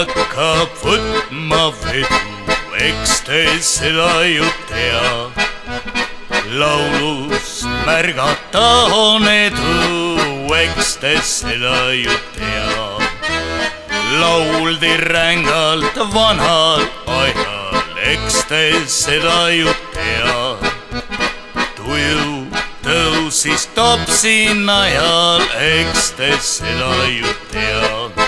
hakkab võtma vedu, eks te seda ju tea. laulus märgata on edu, eks te seda ju tea. lauldi rängalt vanal ajal, eks te seda ju tea. tuju tõusis topsi najal, eks te seda ju tea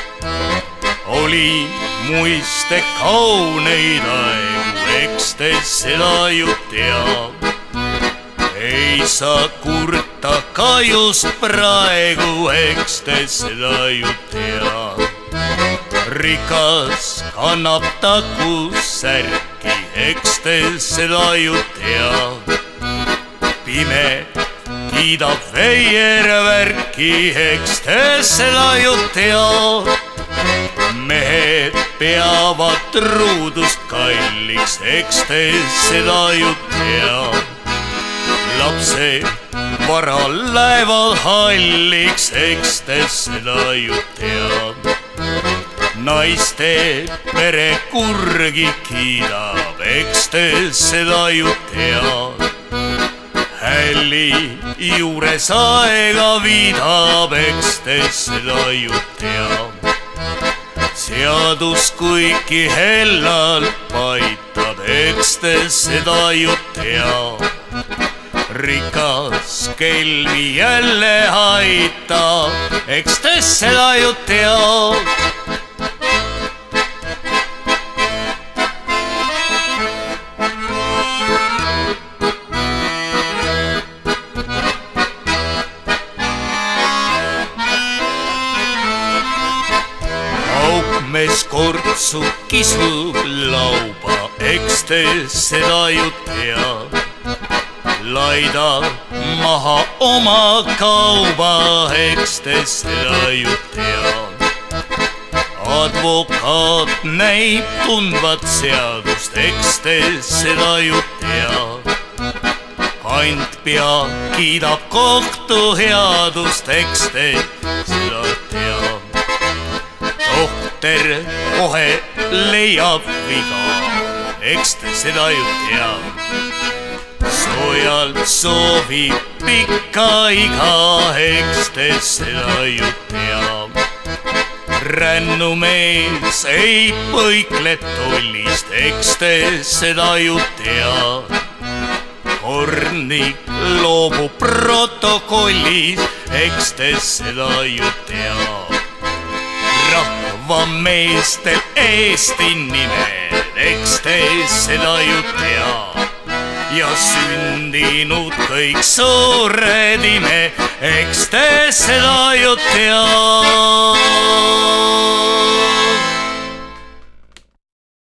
oli muiste kauneid aegu, eks te seda ju tea. ei saa kurta ka just praegu, eks te seda ju tea. rikas kannab takusärki, eks te seda ju tea. pime kiidab veiervärki, eks te seda ju tea peavad truudust kalliks, eks te seda ju tea. lapsed vara lähevad halliks, eks te seda ju tea. naiste pere kurgi kiidab, eks te seda ju tea hälli juures aega viidab, eks te seda ju tea seadus kuigi hellal paitab, eks te seda ju tea. rikas kelmi jälle aitab, eks te seda ju tea mees kortsu kisub lauba, eks te seda ju tea. laidab maha oma kauba, eks te seda ju tea. advokaat näib tundvat seadust, eks te seda ju tea. Kantpea kiidab kohtu headust, eks te seda dokter kohe leiab viga, eks te seda ju tea. soojalt soovib pikka iga, eks te seda ju tea. rännumees ei põikle tollist, eks te seda ju tea. kornik loobub protokollist, eks te seda ju tea rahvameestel Eesti nimed, eks te seda ju tea. ja sündinud kõik suured ime, eks te seda ju tea